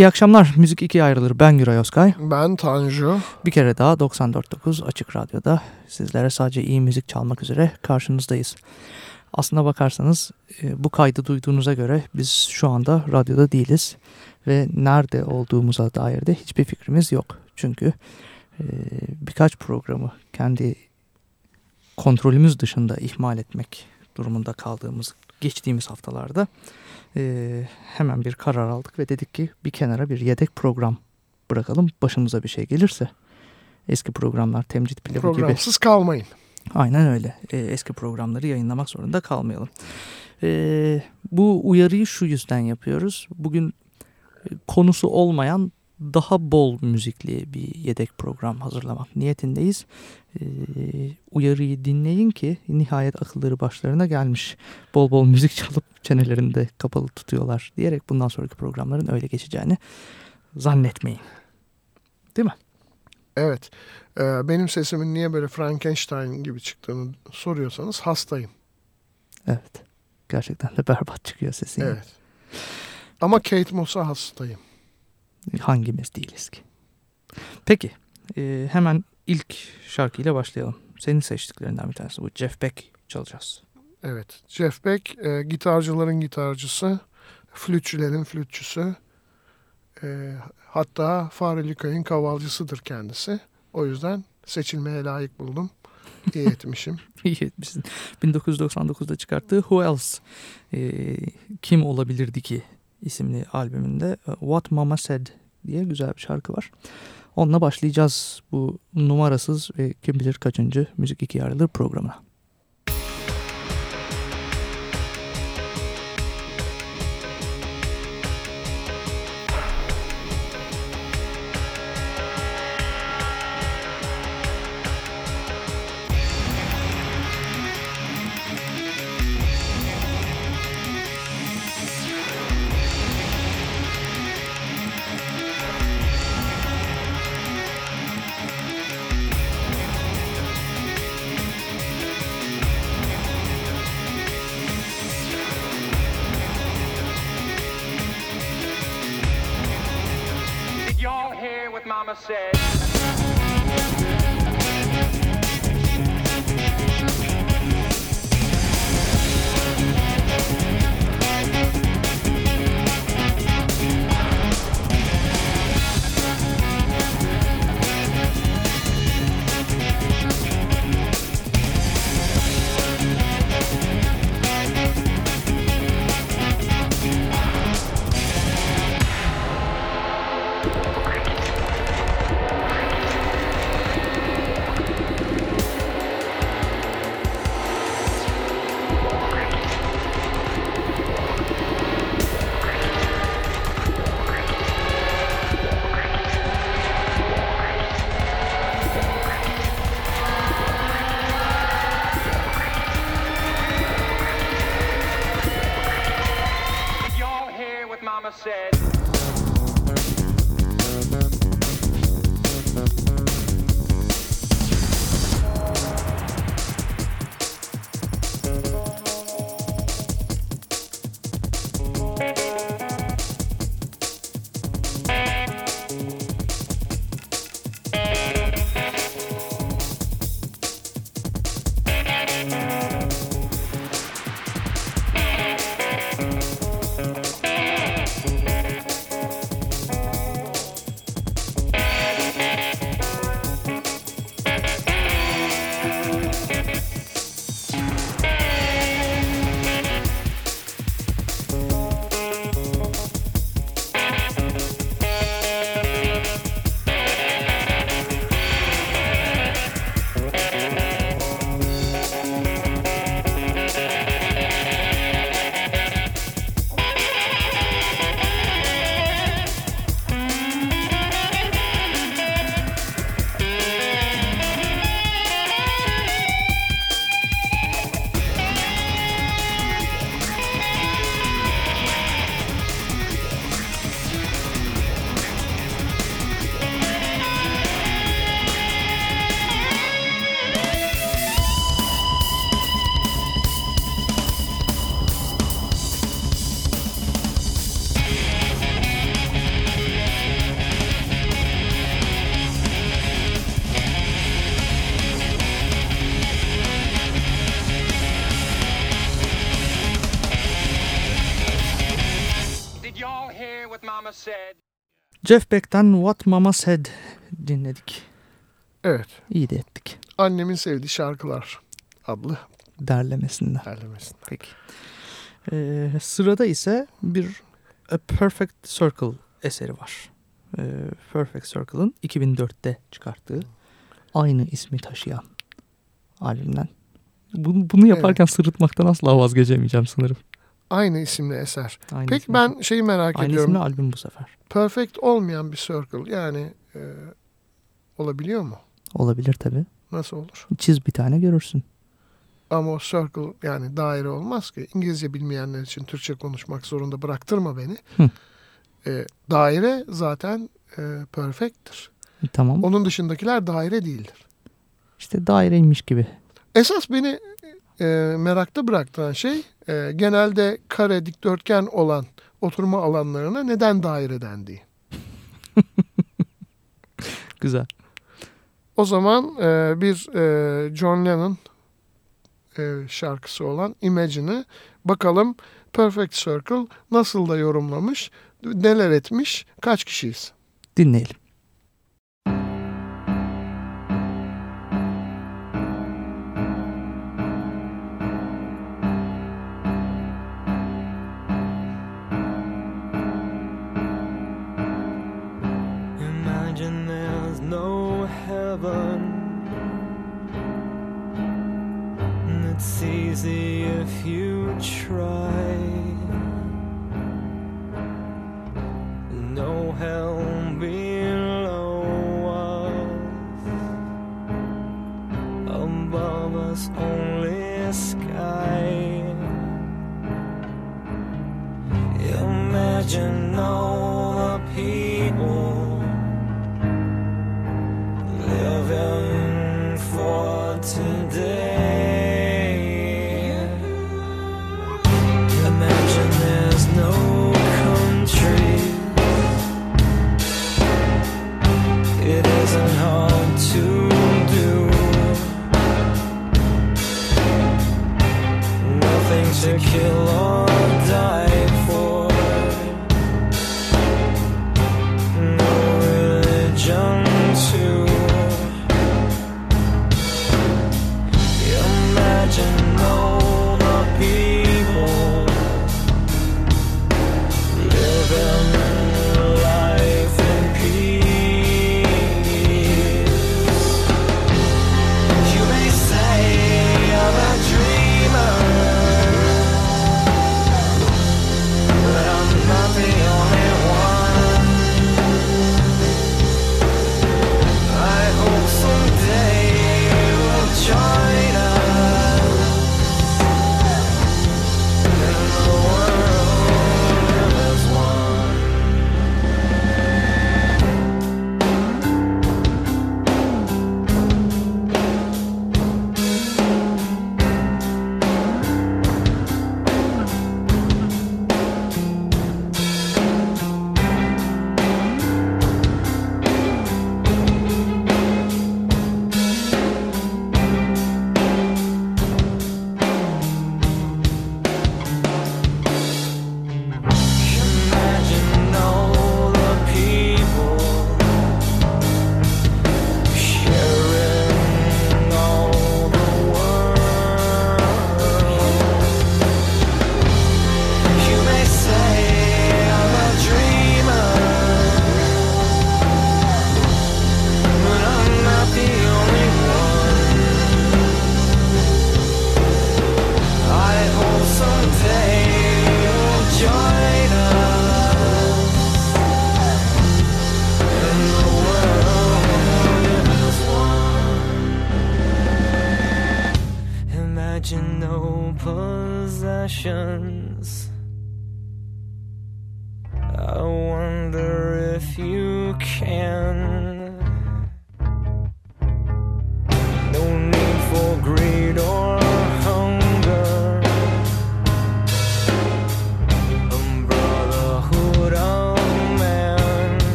İyi akşamlar. Müzik ikiye ayrılır. Ben Güray Özkay. Ben Tanju. Bir kere daha 94.9 Açık Radyo'da sizlere sadece iyi müzik çalmak üzere karşınızdayız. Aslına bakarsanız e, bu kaydı duyduğunuza göre biz şu anda radyoda değiliz. Ve nerede olduğumuza dair de hiçbir fikrimiz yok. Çünkü e, birkaç programı kendi kontrolümüz dışında ihmal etmek durumunda kaldığımız geçtiğimiz haftalarda e, hemen bir karar aldık ve dedik ki bir kenara bir yedek program bırakalım. Başımıza bir şey gelirse eski programlar temcit pilavı gibi. Programsız kalmayın. Aynen öyle. E, eski programları yayınlamak zorunda kalmayalım. E, bu uyarıyı şu yüzden yapıyoruz. Bugün e, konusu olmayan daha bol müzikli bir yedek program hazırlamak niyetindeyiz. Ee, uyarıyı dinleyin ki nihayet akılları başlarına gelmiş. Bol bol müzik çalıp çenelerinde kapalı tutuyorlar diyerek bundan sonraki programların öyle geçeceğini zannetmeyin. Değil mi? Evet. Ee, benim sesimin niye böyle Frankenstein gibi çıktığını soruyorsanız hastayım. Evet. Gerçekten de berbat çıkıyor sesin. Evet. Ama Kate Moss'a hastayım. Hangimiz değiliz ki? Peki e, hemen ilk şarkıyla başlayalım. Senin seçtiklerinden bir tanesi bu. Jeff Beck çalacağız. Evet. Jeff Beck e, gitarcıların gitarcısı, flütçülerin flütçüsü. E, hatta Fareli Kayın kavalcısıdır kendisi. O yüzden seçilmeye layık buldum. İyi etmişim. İyi etmişsin. 1999'da çıkarttığı Who Else? E, kim olabilirdi ki isimli albümünde e, What Mama Said diye güzel bir şarkı var. Onunla başlayacağız bu numarasız ve kim bilir kaçıncı Müzik İki Yarılı programına. Jeff Beck'ten What Mama Said dinledik. Evet. İyi de ettik. Annemin sevdiği şarkılar adlı Derlemesinden. derlemesinde. Peki. Ee, sırada ise bir A Perfect Circle eseri var. Ee, Perfect Circle'ın 2004'te çıkarttığı aynı ismi taşıyan albümden. Bunu, bunu yaparken sırıtmaktan asla vazgeçemeyeceğim sanırım. Aynı isimli eser. Aynı Peki isimli- ben şeyi merak aynı ediyorum. isimli albüm bu sefer. Perfect olmayan bir circle yani e, olabiliyor mu? Olabilir tabii. Nasıl olur? Çiz bir tane görürsün. Ama o circle yani daire olmaz ki. İngilizce bilmeyenler için Türkçe konuşmak zorunda bıraktırma beni. Hı. E, daire zaten e, perfect'tir. E, Tamam. Onun dışındakiler daire değildir. İşte daireymiş gibi. Esas beni e, merakta bıraktıran şey e, genelde kare dikdörtgen olan oturma alanlarına neden daire dendiği. Güzel. O zaman e, bir e, John Lennon e, şarkısı olan Imagine'ı bakalım Perfect Circle nasıl da yorumlamış, neler etmiş, kaç kişiyiz? Dinleyelim. Easy if you try. No hell below us. Above us, only sky.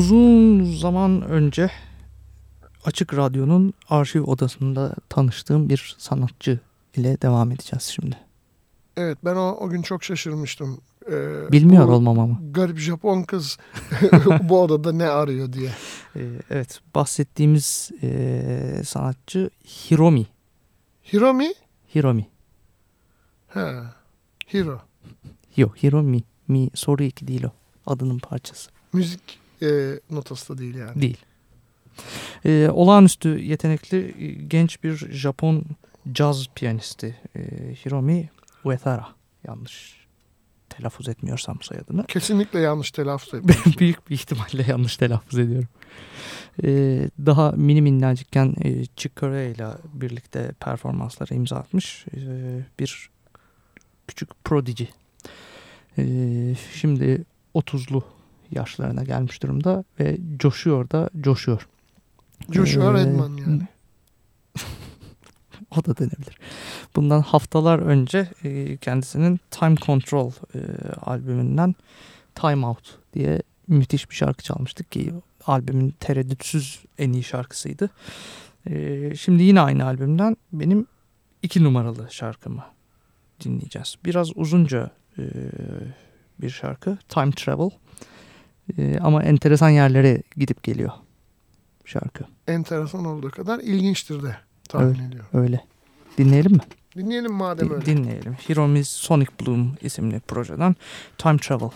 Uzun zaman önce Açık Radyo'nun arşiv odasında tanıştığım bir sanatçı ile devam edeceğiz şimdi. Evet ben o, o gün çok şaşırmıştım. Ee, Bilmiyor bu olmam ama. Garip Japon kız bu odada ne arıyor diye. Ee, evet bahsettiğimiz e, sanatçı Hiromi. Hiromi? Hiromi. Ha. Hiro. Yok Hiromi. Mi soru iki değil o. Adının parçası. Müzik e, notası da değil yani. Değil. Ee, olağanüstü yetenekli e, genç bir Japon caz piyanisti e, Hiromi Uehara. Yanlış telaffuz etmiyorsam soyadını. Kesinlikle yanlış telaffuz etmiş. Büyük bir ihtimalle yanlış telaffuz ediyorum. Ee, daha mini minnacıkken e, Chick Corea ile birlikte performanslara imza atmış e, bir küçük prodigy. Ee, şimdi 30'lu yaşlarına gelmiş durumda ve coşuyor da coşuyor. Joshua Ee, Redman yani. o da denebilir. Bundan haftalar önce e, kendisinin Time Control e, albümünden Time Out diye müthiş bir şarkı çalmıştık ki albümün tereddütsüz en iyi şarkısıydı. E, şimdi yine aynı albümden benim iki numaralı şarkımı dinleyeceğiz. Biraz uzunca e, bir şarkı Time Travel E, ama enteresan yerlere gidip geliyor şarkı. Enteresan olduğu kadar ilginçtir de tahmin Evet. ediyorum. Öyle. Dinleyelim mi? Dinleyelim madem Di- öyle. dinleyelim. Hiromi's Sonic Bloom isimli projeden Time Travel.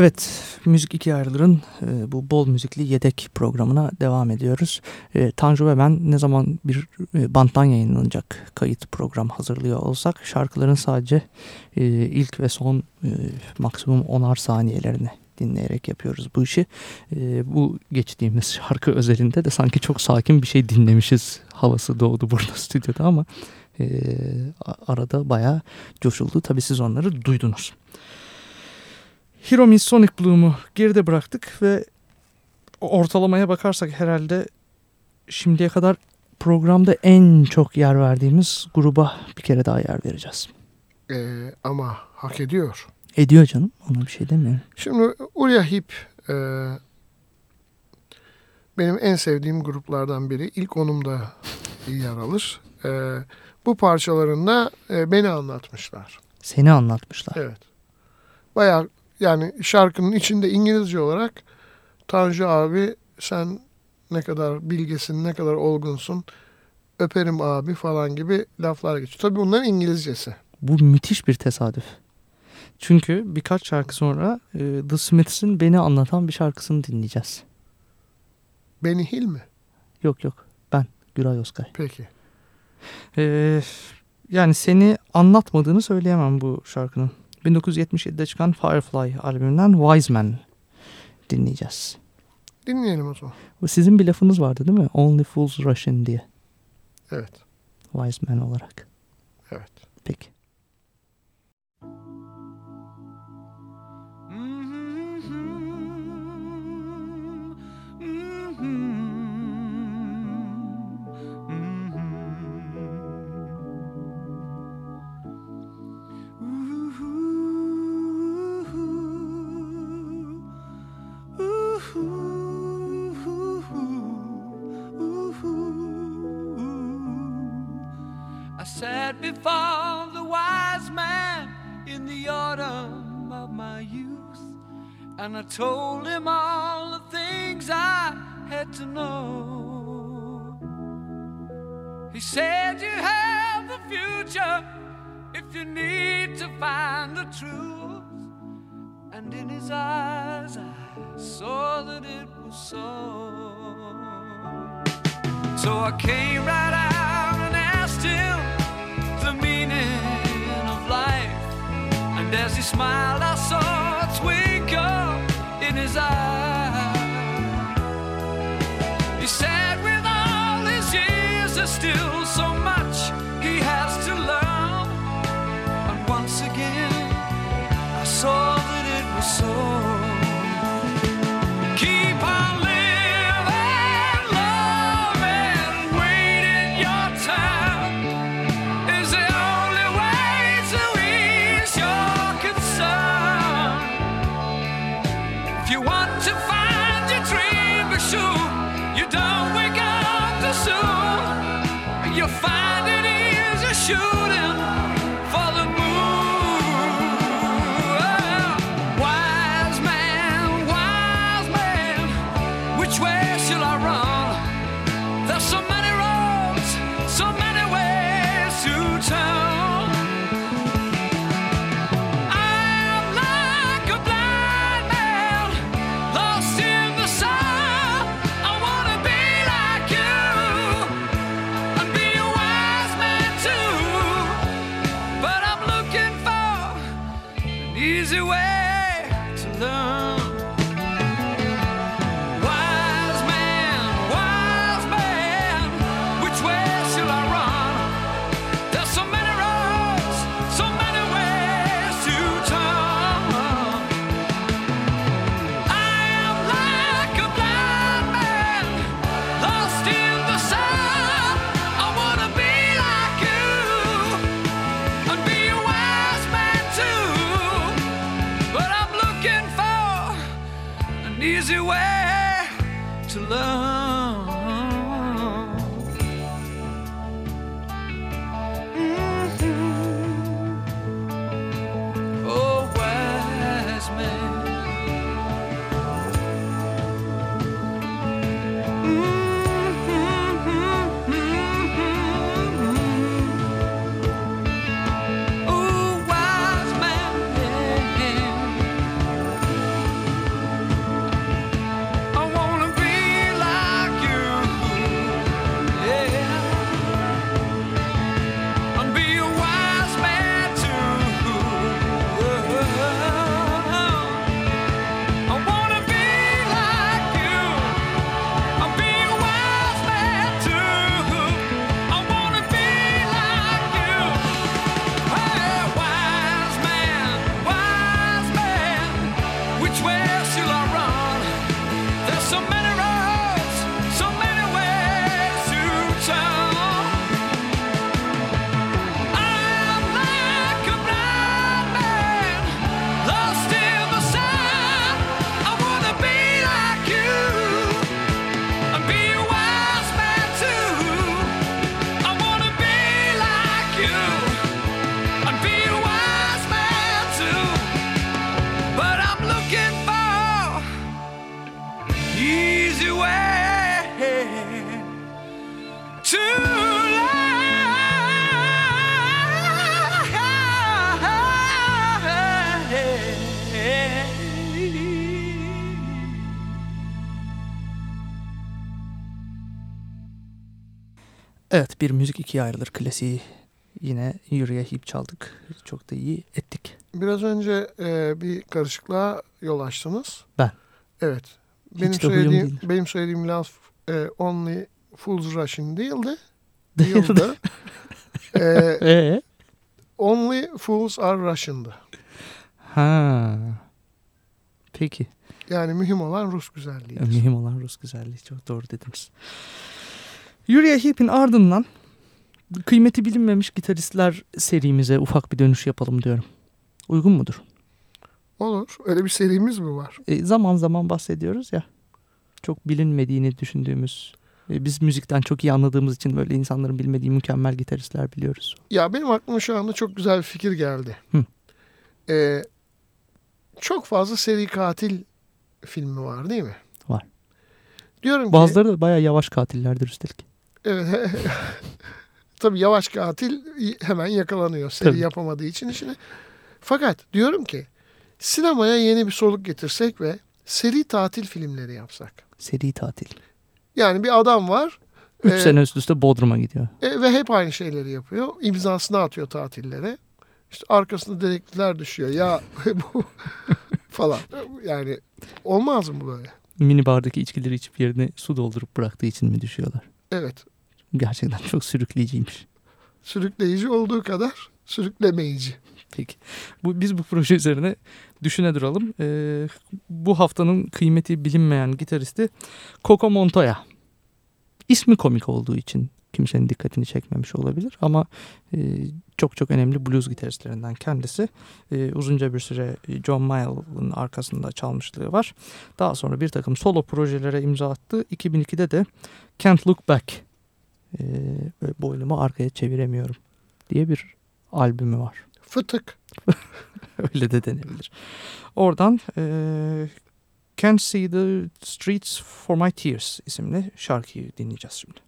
Evet, Müzik İki Ayrılır'ın e, bu bol müzikli yedek programına devam ediyoruz. E, Tanju ve ben ne zaman bir e, banttan yayınlanacak kayıt program hazırlıyor olsak şarkıların sadece e, ilk ve son e, maksimum onar saniyelerini dinleyerek yapıyoruz bu işi. E, bu geçtiğimiz şarkı özelinde de sanki çok sakin bir şey dinlemişiz havası doğdu burada stüdyoda ama e, arada bayağı coşuldu. Tabii siz onları duydunuz. Meets Sonic Bloom'u geride bıraktık ve ortalamaya bakarsak herhalde şimdiye kadar programda en çok yer verdiğimiz gruba bir kere daha yer vereceğiz. Ee, ama hak ediyor. Ediyor canım. Ona bir şey demiyorum. Şimdi Uriah Heep e, benim en sevdiğim gruplardan biri. İlk onumda yer alır. E, bu parçalarında e, beni anlatmışlar. Seni anlatmışlar. Evet. Bayağı yani şarkının içinde İngilizce olarak Tanju abi sen ne kadar bilgesin, ne kadar olgunsun, öperim abi falan gibi laflar geçiyor. Tabii bunların İngilizcesi. Bu müthiş bir tesadüf. Çünkü birkaç şarkı sonra e, The Smiths'in beni anlatan bir şarkısını dinleyeceğiz. Benny Hill mi? Yok yok ben Güray Özkay. Peki. Ee, yani seni anlatmadığını söyleyemem bu şarkının. 1977'de çıkan Firefly albümünden Wise Man dinleyeceğiz. Dinleyelim o zaman. Sizin bir lafınız vardı değil mi? Only Fools Rush In diye. Evet. Wise Man olarak. Evet. Peki. Before the wise man in the autumn of my youth, and I told him all the things I had to know. He said, You have the future if you need to find the truth. And in his eyes, I saw that it was so. So I came right out And as he smiled, I saw a twinkle in his eye. He said, with all his years, there's still so much he has to learn. And once again, I saw bir müzik ikiye ayrılır klasiği. Yine Yürüye Hip çaldık. Çok da iyi ettik. Biraz önce e, bir karışıklığa yol açtınız. Ben. Evet. Hiç Benim söylediğim, benim söylediğim laf e, Only Fools Rush'ın değildi. Değildi. E, Ee? Only Fools Are Russian'dı. Ha. Peki. Yani mühim olan Rus güzelliğidir. Mühim olan Rus güzelliği. Çok doğru dediniz. Uriah Heep'in ardından kıymeti bilinmemiş gitaristler serimize ufak bir dönüş yapalım diyorum. Uygun mudur? Olur. Öyle bir serimiz mi var? E, zaman zaman bahsediyoruz ya. Çok bilinmediğini düşündüğümüz. e, biz müzikten çok iyi anladığımız için böyle insanların bilmediği mükemmel gitaristler biliyoruz. Ya benim aklıma şu anda çok güzel bir fikir geldi. Hı. E, çok fazla seri katil filmi var değil mi? Var. Diyorum ki... Bazıları da bayağı yavaş katillerdir üstelik. Evet. Tabii yavaş katil hemen yakalanıyor seri Tabii. yapamadığı için işini. Fakat diyorum ki sinemaya yeni bir soluk getirsek ve seri tatil filmleri yapsak. Seri tatil. Yani bir adam var 3 Ee, sene üst üste Bodrum'a gidiyor. e, ve hep aynı şeyleri yapıyor. İmzasını atıyor tatillere. İşte arkasında dedektifler düşüyor. Ya bu falan. Yani olmaz mı böyle? Mini bardaki içkileri içip yerine su doldurup bıraktığı için mi düşüyorlar? Evet. Gerçekten çok sürükleyiciymiş. Sürükleyici olduğu kadar sürüklemeyici. Peki. Bu, biz bu proje üzerine düşüne duralım. Ee, bu haftanın kıymeti bilinmeyen gitaristi Coco Montoya. İsmi komik olduğu için kimsenin dikkatini çekmemiş olabilir ama e, çok çok önemli blues gitaristlerinden kendisi. E, uzunca bir süre John Mayall'ın arkasında çalmışlığı var. Daha sonra bir takım solo projelere imza attı. 2002'de de Can't Look Back e, boynumu arkaya çeviremiyorum diye bir albümü var. Fıtık. Öyle de denebilir. Oradan eee Can't See the Streets for My Tears isimli şarkıyı dinleyeceğiz şimdi.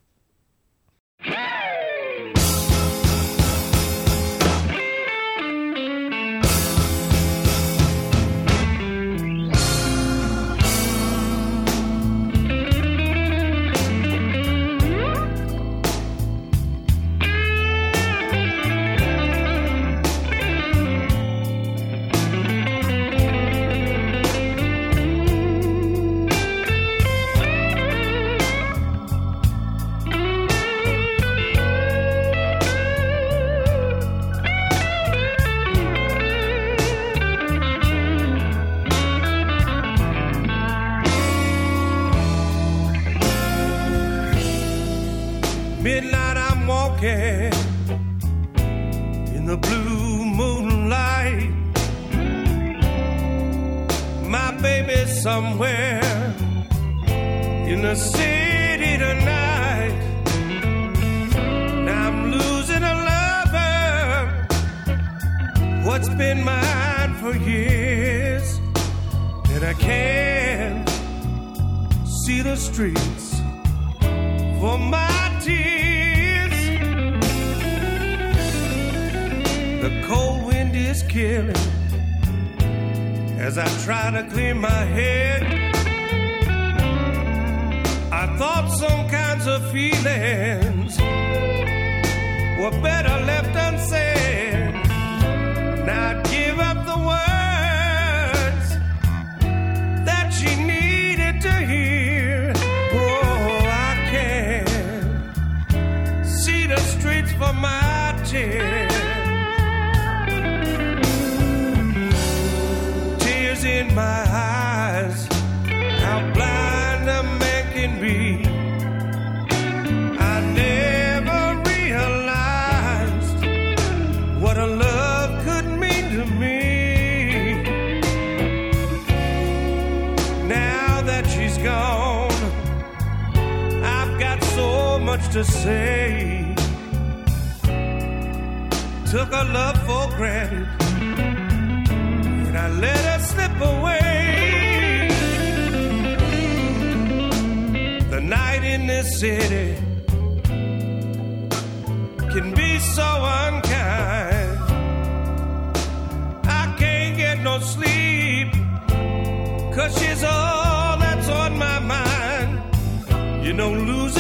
Somewhere in the city tonight. Now I'm losing a lover, what's been mine for years, and I can't see the streets for my tears. The cold wind is killing as I try to clear my head. I thought some kinds of feelings were better left unsaid. Now I'd give up the words that she needed to hear. Oh, I can't see the streets for my. Tears to say. Took her love for granted, and I let her slip away. The night in this city can be so unkind. I can't get no sleep, cause she's all that's on my mind. You know, losing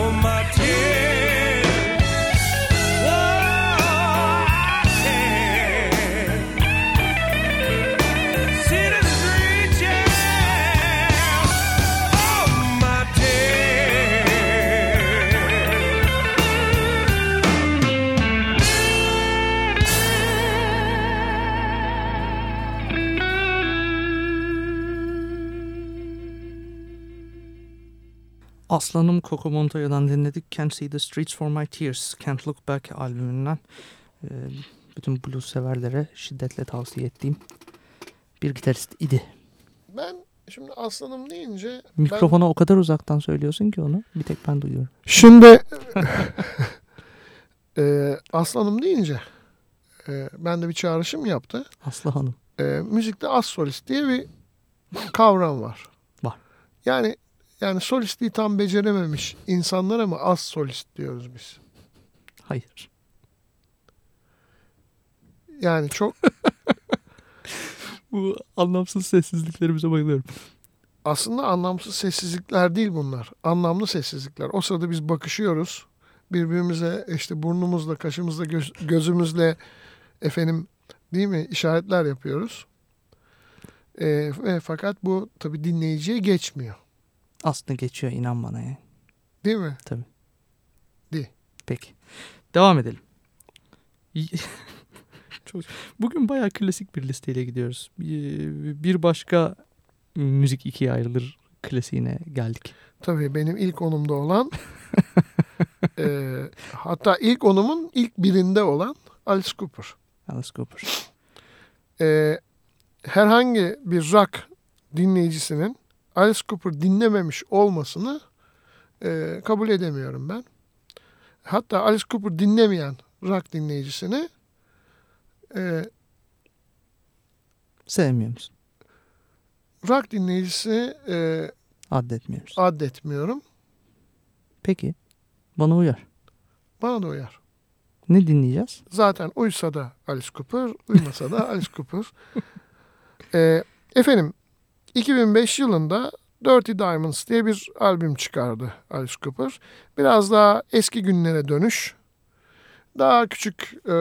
for my Aslanım Coco Montoya'dan dinledik. Can't See the Streets for My Tears. Can't Look Back albümünden. Ee, bütün blues severlere şiddetle tavsiye ettiğim bir gitarist idi. Ben şimdi aslanım deyince ben- Mikrofona o kadar uzaktan söylüyorsun ki onu. Bir tek ben duyuyorum. Şimdi e, Aslanım deyince e, ben de bir çağrışım yaptı. Aslı Hanım. E, müzikte az solist diye bir kavram var. Var. Yani yani solistliği tam becerememiş insanlara mı az solist diyoruz biz? Hayır. Yani çok Bu anlamsız sessizliklerimize bayılıyorum. aslında anlamsız sessizlikler değil bunlar. Anlamlı sessizlikler. O sırada biz bakışıyoruz. Birbirimize işte burnumuzla, kaşımızla, göz- gözümüzle efendim değil mi işaretler yapıyoruz. Ee, ve fakat bu tabii dinleyiciye geçmiyor. Aslında geçiyor inan bana ya. Değil mi? Peki. Devam edelim. Çok... Bugün bayağı klasik bir listeyle gidiyoruz. Bir bir başka müzik ikiye ayrılır klasiğine geldik. Tabii benim ilk onumda olan e, hatta ilk onumun ilk birinde olan Alice Cooper. Alice Cooper. e, herhangi bir rock dinleyicisinin Alice Cooper dinlememiş olmasını e, kabul edemiyorum ben. Hatta Alice Cooper dinlemeyen rock dinleyicisini e, Sevmiyor musun? rock dinleyicisi e, Addetmiyoruz. addetmiyorum. Peki. Bana uyar. Bana da uyar. Ne dinleyeceğiz? Zaten uysa da Alice Cooper, uymasa da Alice Cooper. E, efendim 2005 yılında Dirty Diamonds diye bir albüm çıkardı Alice Cooper. Biraz daha eski günlere dönüş. Daha küçük e,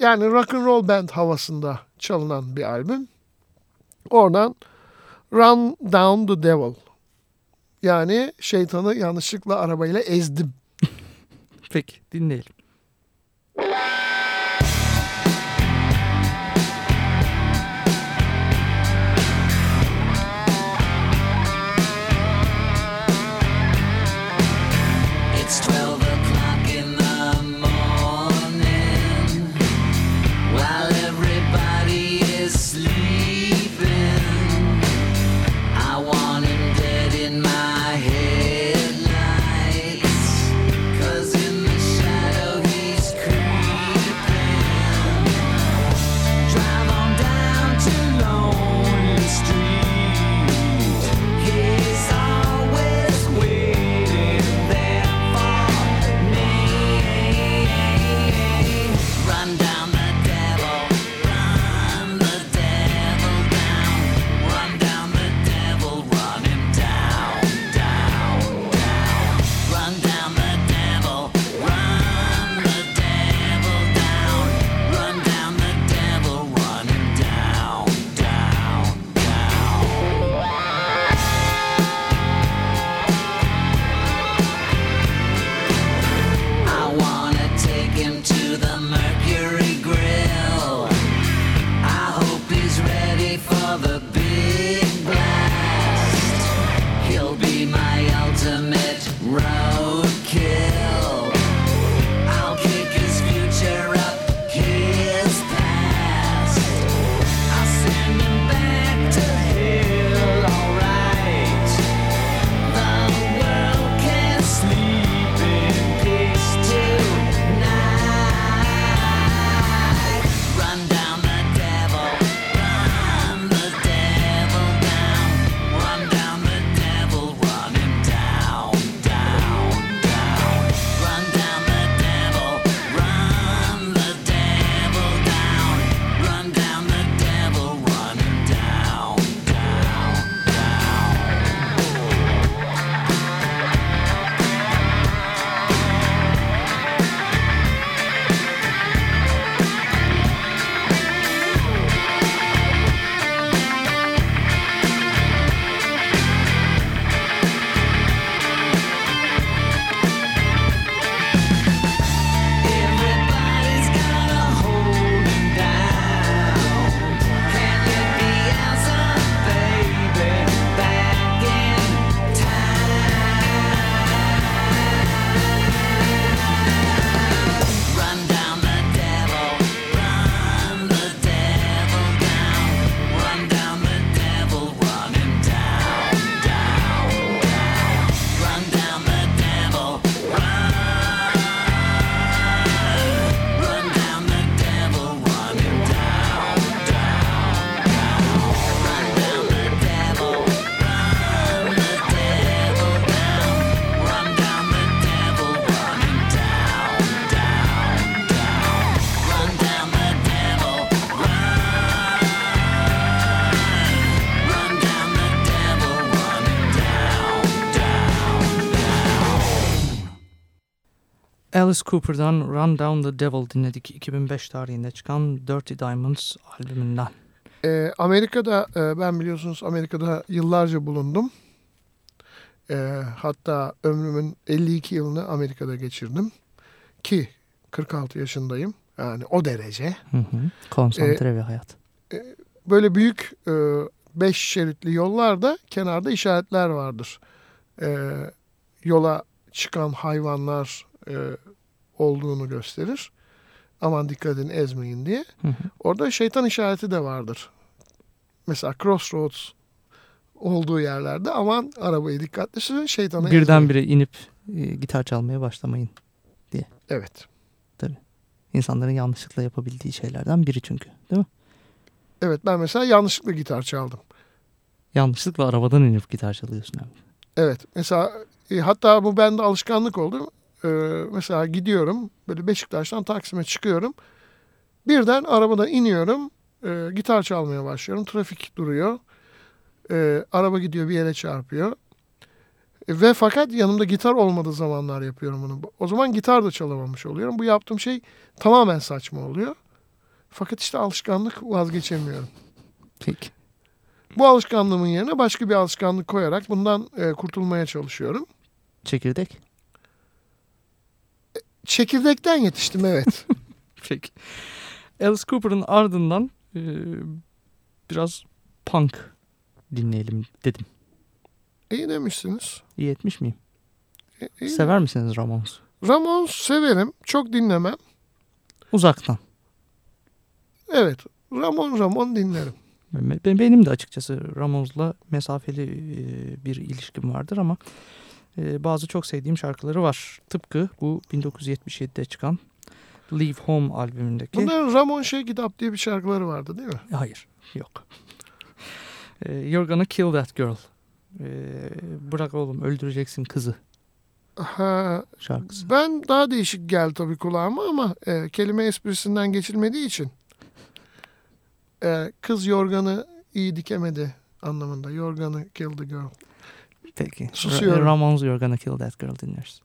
yani rock and roll band havasında çalınan bir albüm. Oradan Run Down the Devil. Yani şeytanı yanlışlıkla arabayla ezdim. Peki dinleyelim. Cooper'dan Run Down the Devil dinledik. 2005 tarihinde çıkan Dirty Diamonds albümünden. Ee, Amerika'da e, ben biliyorsunuz Amerika'da yıllarca bulundum. E, hatta ömrümün 52 yılını Amerika'da geçirdim. Ki 46 yaşındayım. Yani o derece. Hı hı. Konsantre bir hayat. Böyle büyük 5 şeritli yollarda kenarda işaretler vardır. E, yola çıkan hayvanlar e, olduğunu gösterir. Aman dikkat edin ezmeyin diye. Hı hı. Orada şeytan işareti de vardır. Mesela crossroads olduğu yerlerde aman arabayı dikkatli sürün şeytana ezmeyin. Birdenbire inip e, gitar çalmaya başlamayın. Evet. İnsanların yanlışlıkla yapabildiği şeylerden biri çünkü. Değil mi? Evet ben mesela yanlışlıkla gitar çaldım. Yanlışlıkla arabadan inip gitar çalıyorsun abi. Evet mesela e, hatta bu bende alışkanlık oldu. E, mesela gidiyorum böyle Beşiktaş'tan Taksim'e çıkıyorum. Birden arabadan iniyorum. e, gitar çalmaya başlıyorum. Trafik duruyor. E, araba gidiyor bir yere çarpıyor. E, ve fakat yanımda gitar olmadığı zamanlar yapıyorum bunu. O zaman gitar da çalamamış oluyorum. Bu yaptığım şey tamamen saçma oluyor. Fakat işte alışkanlık vazgeçemiyorum. Peki. Bu alışkanlığımın yerine başka bir alışkanlık koyarak bundan e, kurtulmaya çalışıyorum. Çekirdek. Çekirdekten yetiştim evet. Peki. Alice Cooper'ın ardından e, biraz punk dinleyelim dedim. İyi demişsiniz. İyi etmiş miyim? İyi- iyi. Sever misiniz Ramones? Ramones severim. Çok dinlemem. Uzaktan. Evet. Ramon Ramon dinlerim. Ben- Benim de açıkçası Ramones'la mesafeli e, bir ilişkim vardır ama e, bazı çok sevdiğim şarkıları var. Tıpkı bu 1977'de çıkan Leave Home albümündeki. Bunların Ramon Şey Kitap diye bir şarkıları vardı değil mi? Hayır, yok. E, You're gonna kill that girl. E, bırak oğlum öldüreceksin kızı Ha, şarkısı. ben daha değişik geldi tabii kulağıma ama e, kelime esprisinden geçilmediği için e, kız yorganı iyi dikemedi anlamında. Yorganı kill the girl. Peki. Susuyorum. Ra- Ramones You're gonna kill that girl dinliyoruz.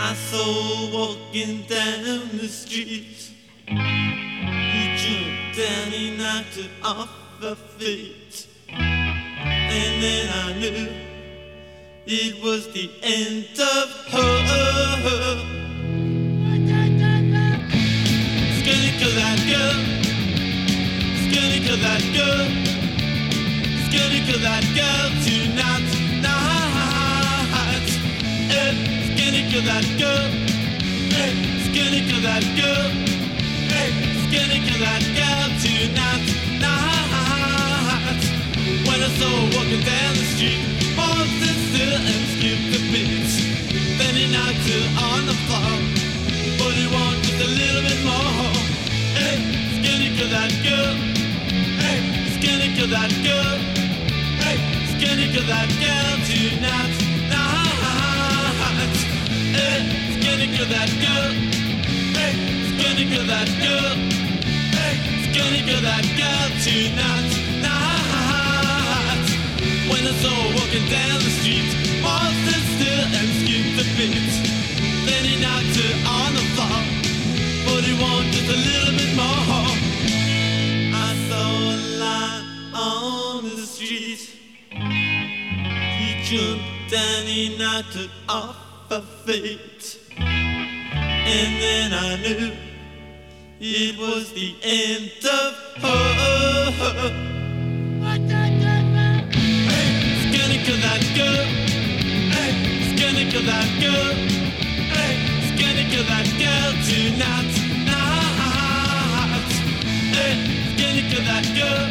I saw walking down the street. He jumped down, he knocked it off her feet. And then I knew it was the end of her. Skinny kill that girl. Skinny kill that girl. Skinny kill that girl tonight. Night. Eh, Skinny kill that girl. Hey, skinny kill that girl. Hey, skinny kill that girl tonight. Night. When I saw her walking down the street, paused still and skipped a beat. Then he knocked her on the floor, but he wanted just a little bit more. Hey, skinny kill that girl. Hey, skinny kill that girl. Kill that girl tonight. Skinny kill that girl. Hey, skinny kill that girl. Hey, skinny kill that girl tonight. Night. When I saw her walking down the street, Paul stood still and skipped a beat. Then he knocked her on the floor, but he wanted just a little bit more. I saw a line on the street. Jumped and he knocked it off her feet. And then I knew it was the end of her. Hey, skinny kill that girl. Hey, skinny kill that girl. Hey, skinny kill that girl tonight. Night. Hey, skinny kill that girl.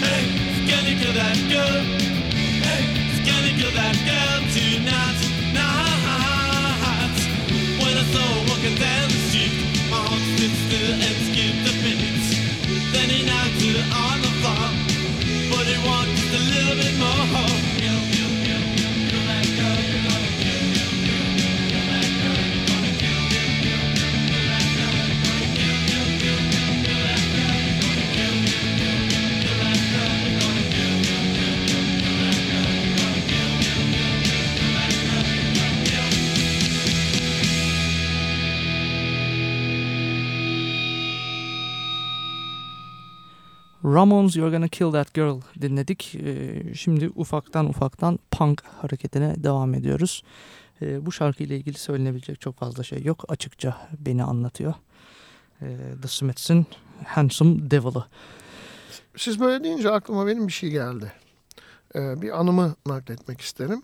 Hey, skinny kill that girl. Ramones You're Gonna Kill That Girl dinledik. Ee, şimdi ufaktan ufaktan punk hareketine devam ediyoruz. Ee, bu şarkıyla ilgili söylenebilecek çok fazla şey yok. Açıkça beni anlatıyor. Ee, The Smiths'in Handsome Devil'ı. Siz böyle deyince aklıma benim bir şey geldi. Bir anımı nakletmek isterim.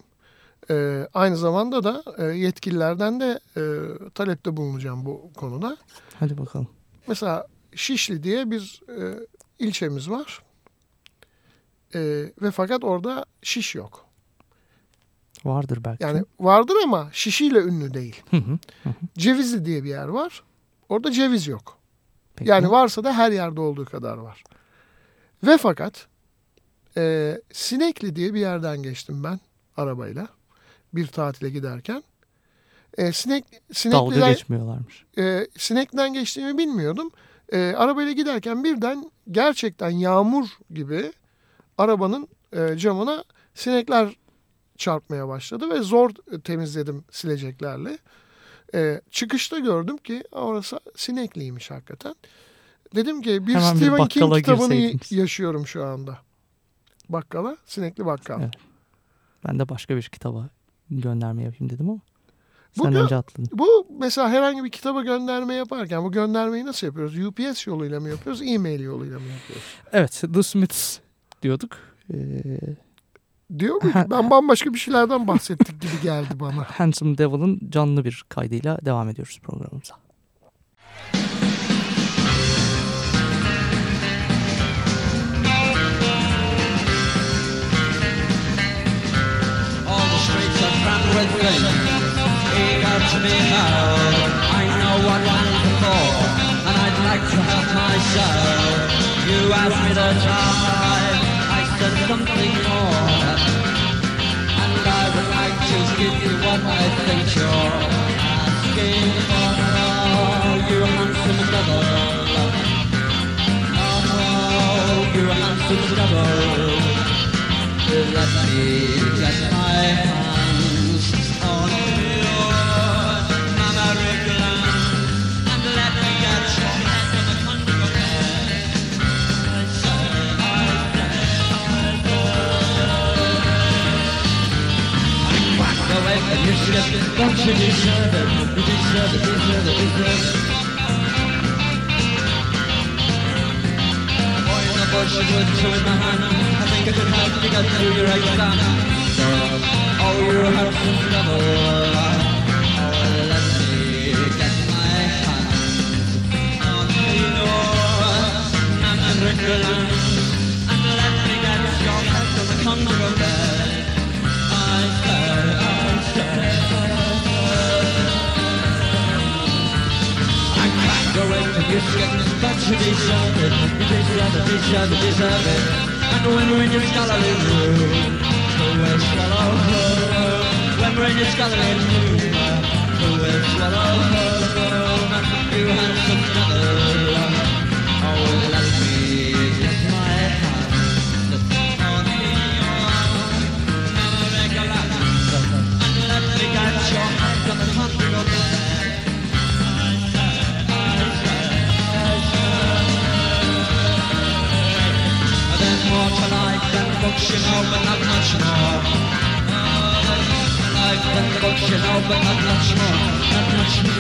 Aynı zamanda da e, yetkililerden de e, talepte bulunacağım bu konuda. Hadi bakalım. Mesela Şişli diye bir e, ilçemiz var. E, ve fakat orada şiş yok. Vardır belki. Yani vardır ama şişiyle ünlü değil. Hı hı. Cevizli diye bir yer var. Orada ceviz yok. Peki. Yani varsa da her yerde olduğu kadar var. Ve fakat e, Sinekli diye bir yerden geçtim ben arabayla bir tatile giderken. E, Sinek, Dalga Sinekli'den, geçmiyorlarmış. e, Sinekli'den geçtiğimi bilmiyordum. E, arabayla giderken birden gerçekten yağmur gibi arabanın e, camına sinekler çarpmaya başladı ve zor temizledim sileceklerle. E, çıkışta gördüm ki orası sinekliymiş hakikaten. Dedim ki bir Hemen bir Stephen King bakkala kitabını girseydiniz. yaşıyorum şu anda. Bakkala, sinekli bakkal. Evet. Ben de başka bir kitaba gönderme yapayım dedim ama. Bu Sen gö- önce atladın. Bu mesela herhangi bir kitaba gönderme yaparken bu göndermeyi nasıl yapıyoruz? UPS yoluyla mı yapıyoruz, e-mail yoluyla mı yapıyoruz? Evet The Smiths diyorduk. Ee, Diyor mu? Ben bambaşka bir şeylerden bahsettik gibi geldi bana. Handsome Devil'ın canlı bir kaydıyla devam ediyoruz programımıza. All the streets are crammed with things eager to be held. I know what are for, and I'd like to help myself. You asked me to try, I said something more. And I would like to give you what I think you're asking for. You handsome devil. Oh, you handsome devil. Let me get my تنقمش بالشباب بالشباب بالشباب بالشباب Bush would show in my hand I think I could help you got to your right stand Girl, oh you have some trouble Oh let me get my hand On the north, not Jeszcze patrzy wyjrzane I wyjrzane, wyjrzane, wyjrzane And when we're in your scholarly room We'll swallow her When we're in your scholarly room We'll swallow her And you. have some other Oh, let me get my hand And let me get your rok się naobenadlać ma. Tak, ten rok się naobenadlać ma. Nadlać ma.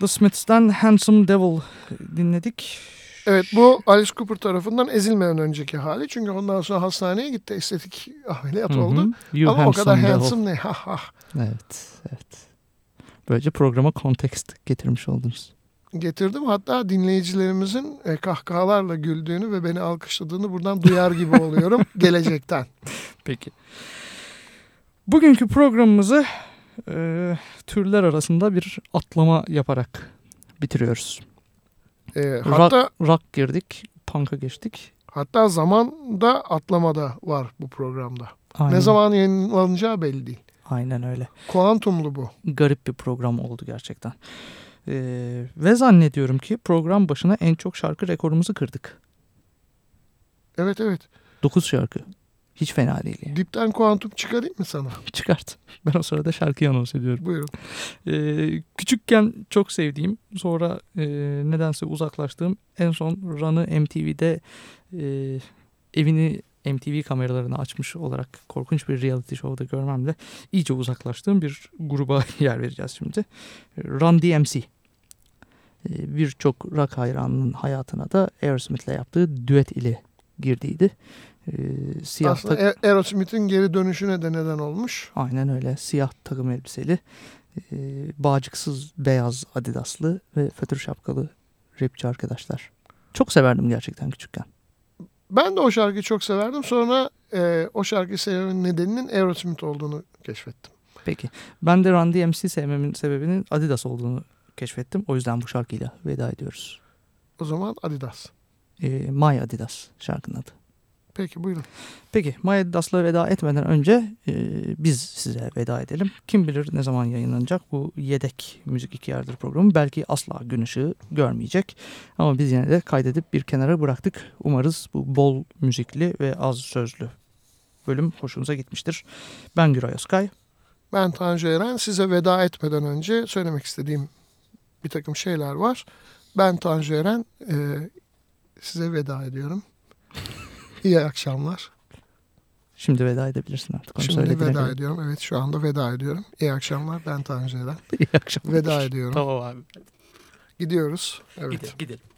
The Smiths'ten Handsome Devil dinledik. Evet bu Alice Cooper tarafından ezilmeden önceki hali. Çünkü ondan sonra hastaneye gitti. Estetik ameliyat Hı hı. oldu. You Ama o kadar Devil. handsome ne? Ha ha. Evet, evet. Böylece programa kontekst getirmiş oldunuz. Getirdim. Hatta dinleyicilerimizin e, kahkahalarla güldüğünü ve beni alkışladığını buradan duyar gibi oluyorum gelecekten. Peki. Bugünkü programımızı e, türler arasında bir atlama yaparak bitiriyoruz. E, hatta Rock girdik, punk'a geçtik. Hatta zamanda atlamada var bu programda. Aynen, Ne zaman yayınlanacağı belli değil. Aynen öyle. Kuantumlu bu. Garip bir program oldu gerçekten. Ee, ve zannediyorum ki program başına en çok şarkı rekorumuzu kırdık. Evet evet. 9 şarkı. Hiç fena değil yani. Dipten kuantum çıkarayım mı sana? Çıkart. Ben o sırada şarkıyı anons ediyorum. Buyurun. Ee, küçükken çok sevdiğim, sonra e, nedense uzaklaştığım en son Run'ı MTV'de e, evini MTV kameralarını açmış olarak korkunç bir reality show'da görmemle iyice uzaklaştığım bir gruba yer vereceğiz şimdi. Run DMC. Ee, Birçok rock hayranının hayatına da Aerosmith'le yaptığı düet ile girdiydi. Ee, siyah Aslında A- Aerosmith'in geri dönüşüne de neden olmuş. Aynen öyle. Siyah takım elbiseli, e, bağcıksız beyaz adidaslı ve fötr şapkalı rapçi arkadaşlar. Çok severdim gerçekten küçükken. Ben de o şarkıyı çok severdim. Sonra e, o şarkıyı sevmemin nedeninin Aerosmith olduğunu keşfettim. Peki. Ben de Run DMC sevmemin sebebinin Adidas olduğunu keşfettim. O yüzden bu şarkıyla veda ediyoruz. O zaman Adidas. E, My Adidas şarkının adı. Peki buyurun. Peki My Adidas'la veda etmeden önce e, biz size veda edelim. Kim bilir ne zaman yayınlanacak bu yedek Müzik iki Yerdir programı. Belki asla gün ışığı görmeyecek. Ama biz yine de kaydedip bir kenara bıraktık. Umarız bu bol müzikli ve az sözlü bölüm hoşunuza gitmiştir. Ben Güray Özkay. Ben Tanju Eren. Size veda etmeden önce söylemek istediğim bir takım şeyler var. Ben Tanju Eren. e, size veda ediyorum. İyi akşamlar. Şimdi veda edebilirsin artık. Onu Şimdi veda ediyorum. Evet şu anda veda ediyorum. İyi akşamlar. Ben Tanju Eren. İyi akşamlar. Veda ediyorum. Tamam abi. Gidiyoruz. Evet. Gidelim. gidelim.